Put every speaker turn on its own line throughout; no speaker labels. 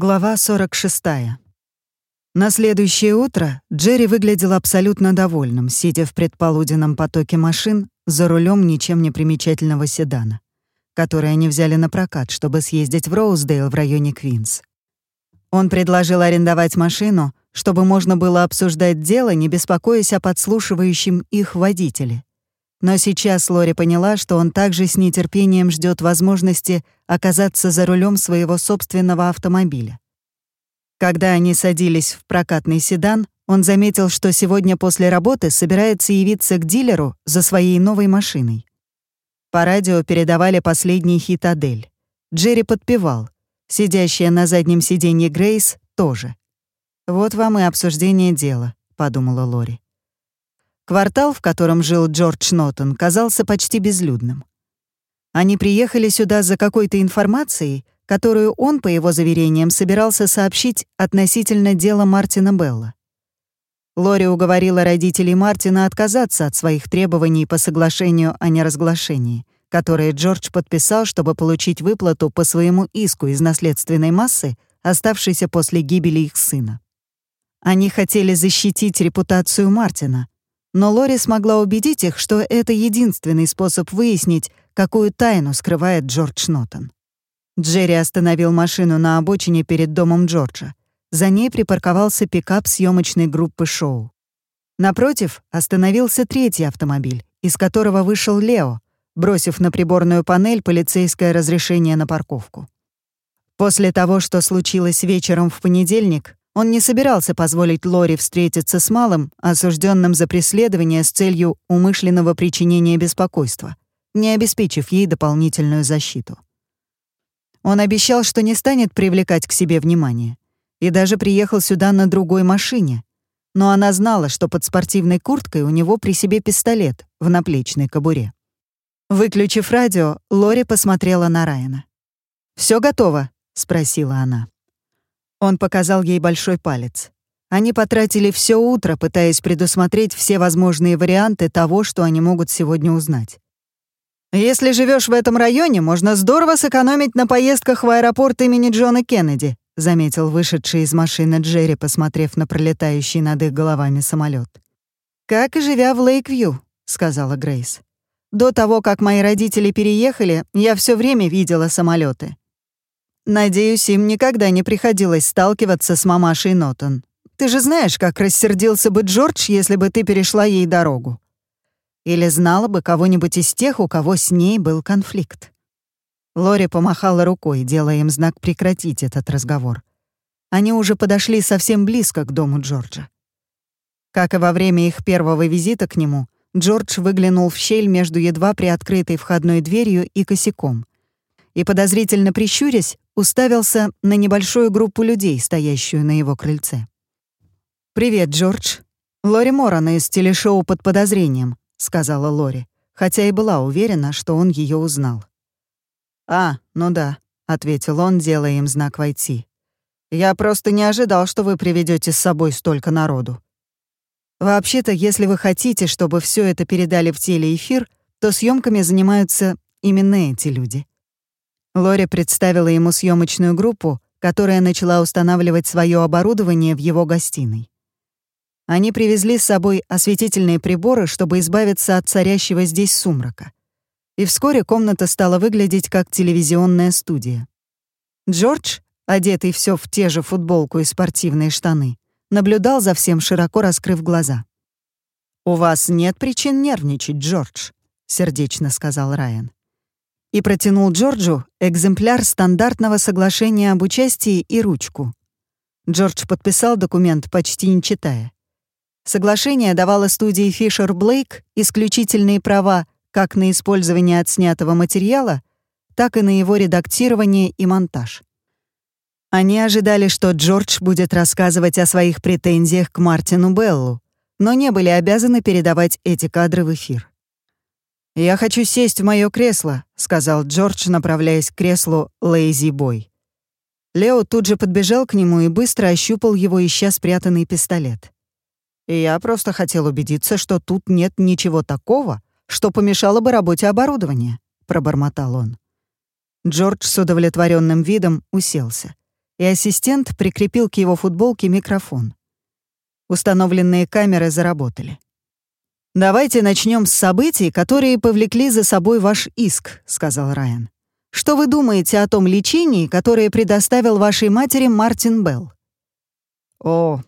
Глава 46. На следующее утро Джерри выглядел абсолютно довольным, сидя в предполуденном потоке машин за рулем ничем не примечательного седана, который они взяли на прокат, чтобы съездить в Роуздейл в районе Квинс. Он предложил арендовать машину, чтобы можно было обсуждать дело, не беспокоясь о подслушивающем их водителе. Но сейчас Лори поняла, что он также с нетерпением ждет возможности оказаться за рулем своего собственного автомобиля. Когда они садились в прокатный седан, он заметил, что сегодня после работы собирается явиться к дилеру за своей новой машиной. По радио передавали последний хит Адель. Джерри подпевал. Сидящая на заднем сиденье Грейс тоже. «Вот вам и обсуждение дела», — подумала Лори. Квартал, в котором жил Джордж Нотон, казался почти безлюдным. Они приехали сюда за какой-то информацией, которую он, по его заверениям, собирался сообщить относительно дела Мартина Белла. Лори уговорила родителей Мартина отказаться от своих требований по соглашению о неразглашении, которое Джордж подписал, чтобы получить выплату по своему иску из наследственной массы, оставшейся после гибели их сына. Они хотели защитить репутацию Мартина, но Лори смогла убедить их, что это единственный способ выяснить, какую тайну скрывает Джордж Нотон. Джерри остановил машину на обочине перед домом Джорджа. За ней припарковался пикап съемочной группы шоу. Напротив остановился третий автомобиль, из которого вышел Лео, бросив на приборную панель полицейское разрешение на парковку. После того, что случилось вечером в понедельник, он не собирался позволить Лори встретиться с малым, осужденным за преследование с целью умышленного причинения беспокойства — не обеспечив ей дополнительную защиту. Он обещал, что не станет привлекать к себе внимание, и даже приехал сюда на другой машине. Но она знала, что под спортивной курткой у него при себе пистолет в наплечной кобуре. Выключив радио, Лори посмотрела на Райана. Все готово?» — спросила она. Он показал ей большой палец. Они потратили все утро, пытаясь предусмотреть все возможные варианты того, что они могут сегодня узнать. Если живешь в этом районе, можно здорово сэкономить на поездках в аэропорт имени Джона Кеннеди», заметил вышедший из машины Джерри, посмотрев на пролетающий над их головами самолет. «Как и живя в Лейквью», — сказала Грейс. «До того, как мои родители переехали, я все время видела самолеты. Надеюсь, им никогда не приходилось сталкиваться с мамашей Нотон. Ты же знаешь, как рассердился бы Джордж, если бы ты перешла ей дорогу. Или знала бы кого-нибудь из тех, у кого с ней был конфликт. Лори помахала рукой, делая им знак прекратить этот разговор. Они уже подошли совсем близко к дому Джорджа. Как и во время их первого визита к нему, Джордж выглянул в щель между едва приоткрытой входной дверью и косяком и, подозрительно прищурясь, уставился на небольшую группу людей, стоящую на его крыльце. «Привет, Джордж. Лори Моран из телешоу «Под подозрением», — сказала Лори, хотя и была уверена, что он ее узнал. «А, ну да», — ответил он, делая им знак «Войти». «Я просто не ожидал, что вы приведете с собой столько народу». Вообще-то, если вы хотите, чтобы все это передали в телеэфир, то съемками занимаются именно эти люди. Лори представила ему съемочную группу, которая начала устанавливать свое оборудование в его гостиной. Они привезли с собой осветительные приборы, чтобы избавиться от царящего здесь сумрака. И вскоре комната стала выглядеть как телевизионная студия. Джордж, одетый все в те же футболку и спортивные штаны, наблюдал за всем, широко раскрыв глаза. «У вас нет причин нервничать, Джордж», — сердечно сказал Райан. И протянул Джорджу экземпляр стандартного соглашения об участии и ручку. Джордж подписал документ, почти не читая. Соглашение давало студии Fisher Blake исключительные права как на использование отснятого материала, так и на его редактирование и монтаж. Они ожидали, что Джордж будет рассказывать о своих претензиях к Мартину Беллу, но не были обязаны передавать эти кадры в эфир. «Я хочу сесть в моё кресло», — сказал Джордж, направляясь к креслу «Лейзи Бой». Лео тут же подбежал к нему и быстро ощупал его, ища спрятанный пистолет. Я просто хотел убедиться, что тут нет ничего такого, что помешало бы работе оборудования», — пробормотал он. Джордж с удовлетворенным видом уселся. и ассистент прикрепил к его футболке микрофон. Установленные камеры заработали. «Давайте начнем с событий, которые повлекли за собой ваш иск», — сказал Райан. «Что вы думаете о том лечении, которое предоставил вашей матери Мартин Белл?» «О,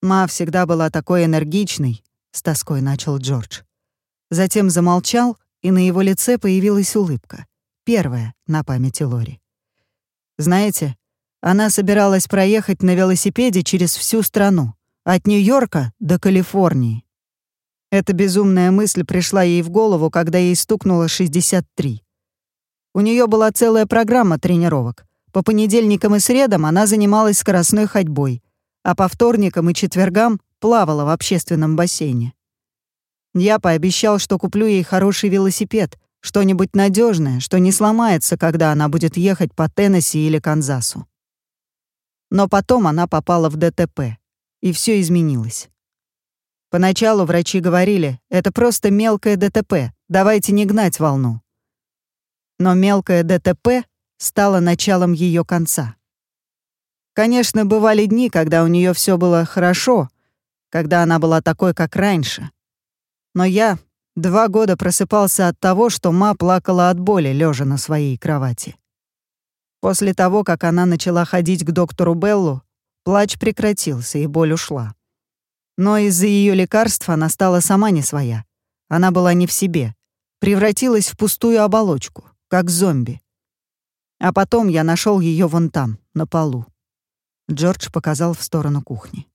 ма всегда была такой энергичной», — с тоской начал Джордж. Затем замолчал, и на его лице появилась улыбка. Первая на памяти Лори. «Знаете, она собиралась проехать на велосипеде через всю страну, от Нью-Йорка до Калифорнии. Эта безумная мысль пришла ей в голову, когда ей стукнуло 63. У нее была целая программа тренировок. По понедельникам и средам она занималась скоростной ходьбой, а по вторникам и четвергам плавала в общественном бассейне. Я пообещал, что куплю ей хороший велосипед, что-нибудь надежное, что не сломается, когда она будет ехать по Теннесси или Канзасу. Но потом она попала в ДТП, и все изменилось. Поначалу врачи говорили, это просто мелкое ДТП, давайте не гнать волну. Но мелкое ДТП стало началом ее конца. Конечно, бывали дни, когда у нее все было хорошо, когда она была такой, как раньше. Но я два года просыпался от того, что ма плакала от боли, лежа на своей кровати. После того, как она начала ходить к доктору Беллу, плач прекратился и боль ушла. Но из-за ее лекарств она стала сама не своя. Она была не в себе, превратилась в пустую оболочку, как зомби. А потом я нашел ее вон там, на полу. Джордж показал в сторону кухни.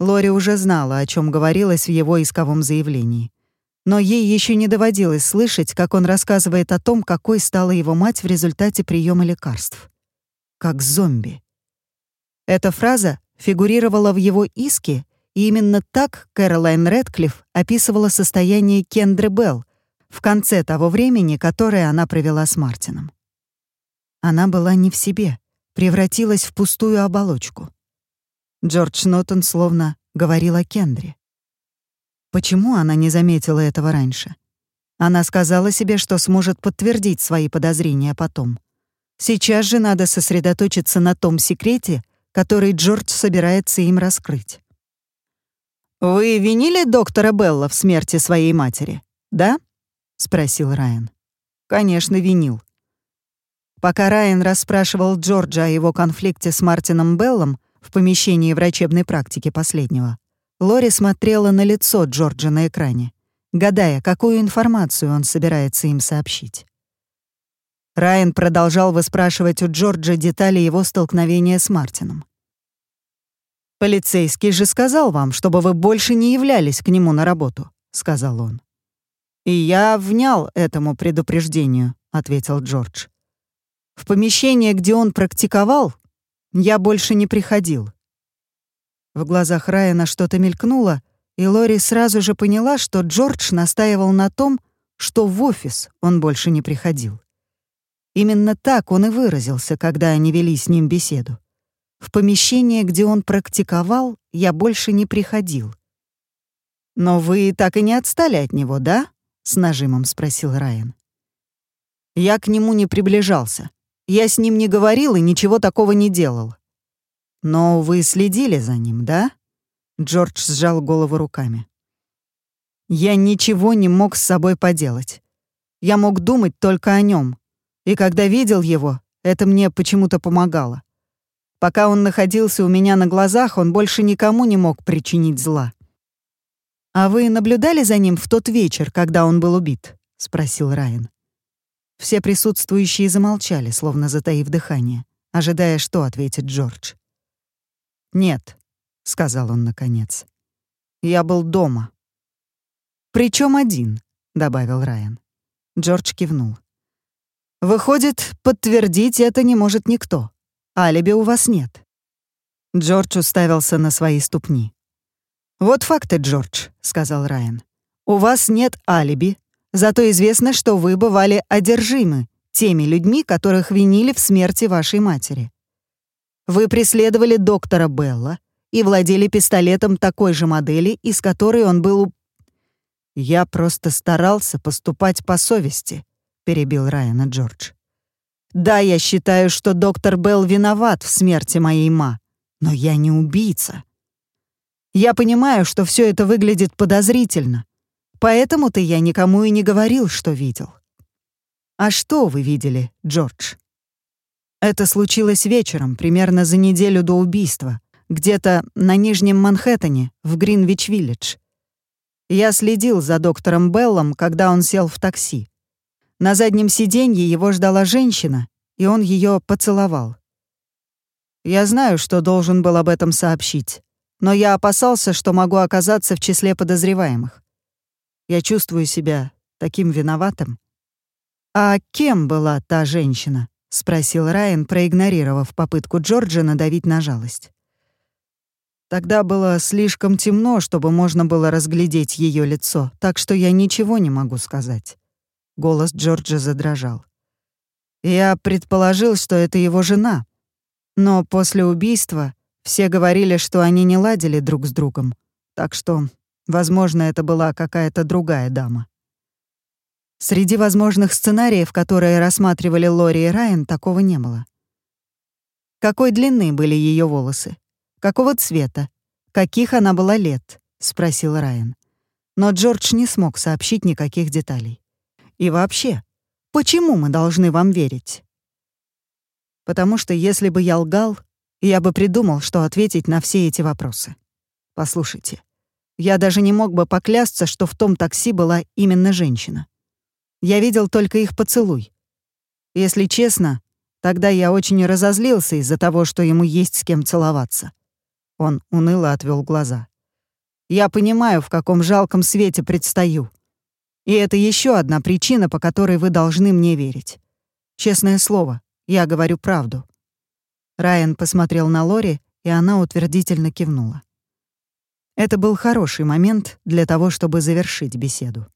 Лори уже знала, о чем говорилось в его исковом заявлении но ей еще не доводилось слышать, как он рассказывает о том, какой стала его мать в результате приема лекарств. Как зомби. Эта фраза фигурировала в его иске, и именно так Кэролайн Рэдклифф описывала состояние Кендры Белл в конце того времени, которое она провела с Мартином. Она была не в себе, превратилась в пустую оболочку. Джордж Нотон словно говорил о Кендре. Почему она не заметила этого раньше? Она сказала себе, что сможет подтвердить свои подозрения потом. Сейчас же надо сосредоточиться на том секрете, который Джордж собирается им раскрыть. «Вы винили доктора Белла в смерти своей матери, да?» — спросил Райан. «Конечно, винил». Пока Райан расспрашивал Джорджа о его конфликте с Мартином Беллом в помещении врачебной практики последнего, Лори смотрела на лицо Джорджа на экране, гадая, какую информацию он собирается им сообщить. Райан продолжал выспрашивать у Джорджа детали его столкновения с Мартином. «Полицейский же сказал вам, чтобы вы больше не являлись к нему на работу», — сказал он. «И я внял этому предупреждению», — ответил Джордж. «В помещение, где он практиковал, я больше не приходил. В глазах Райана что-то мелькнуло, и Лори сразу же поняла, что Джордж настаивал на том, что в офис он больше не приходил. Именно так он и выразился, когда они вели с ним беседу. В помещение, где он практиковал, я больше не приходил. «Но вы так и не отстали от него, да?» — с нажимом спросил Райан. «Я к нему не приближался. Я с ним не говорил и ничего такого не делал. «Но вы следили за ним, да?» Джордж сжал голову руками. «Я ничего не мог с собой поделать. Я мог думать только о нем. И когда видел его, это мне почему-то помогало. Пока он находился у меня на глазах, он больше никому не мог причинить зла. «А вы наблюдали за ним в тот вечер, когда он был убит?» — спросил Райан. Все присутствующие замолчали, словно затаив дыхание, ожидая, что ответит Джордж. «Нет», — сказал он наконец. «Я был дома». «Причем один», — добавил Райан. Джордж кивнул. «Выходит, подтвердить это не может никто. Алиби у вас нет». Джордж уставился на свои ступни. «Вот факты, Джордж», — сказал Райан. «У вас нет алиби, зато известно, что вы бывали одержимы теми людьми, которых винили в смерти вашей матери. Вы преследовали доктора Белла и владели пистолетом такой же модели, из которой он был... «Я просто старался поступать по совести», — перебил Райана Джордж. Да, я считаю, что доктор Белл виноват в смерти моей ма, но я не убийца. Я понимаю, что все это выглядит подозрительно, поэтому-то я никому и не говорил, что видел. А что вы видели, Джордж? Это случилось вечером, примерно за неделю до убийства, где-то на Нижнем Манхэттене, в Гринвич-Виллидж. Я следил за доктором Беллом, когда он сел в такси. На заднем сиденье его ждала женщина, и он ее поцеловал. Я знаю, что должен был об этом сообщить, но я опасался, что могу оказаться в числе подозреваемых. Я чувствую себя таким виноватым. «А кем была та женщина?» — спросил Райан, проигнорировав попытку Джорджа надавить на жалость. Тогда было слишком темно, чтобы можно было разглядеть ее лицо, так что я ничего не могу сказать. Голос Джорджа задрожал. Я предположил, что это его жена. Но после убийства все говорили, что они не ладили друг с другом. Так что, возможно, это была какая-то другая дама. Среди возможных сценариев, которые рассматривали Лори и Райан, такого не было. Какой длины были ее волосы? Какого цвета? Каких она была лет? спросил Райан. Но Джордж не смог сообщить никаких деталей. И вообще, почему мы должны вам верить? Потому что если бы я лгал, я бы придумал, что ответить на все эти вопросы. Послушайте, я даже не мог бы поклясться, что в том такси была именно женщина. Я видел только их поцелуй. Если честно, тогда я очень разозлился из-за того, что ему есть с кем целоваться. Он уныло отвел глаза. Я понимаю, в каком жалком свете предстаю. И это еще одна причина, по которой вы должны мне верить. Честное слово, я говорю правду. Райан посмотрел на Лори, и она утвердительно кивнула. Это был хороший момент для того, чтобы завершить беседу.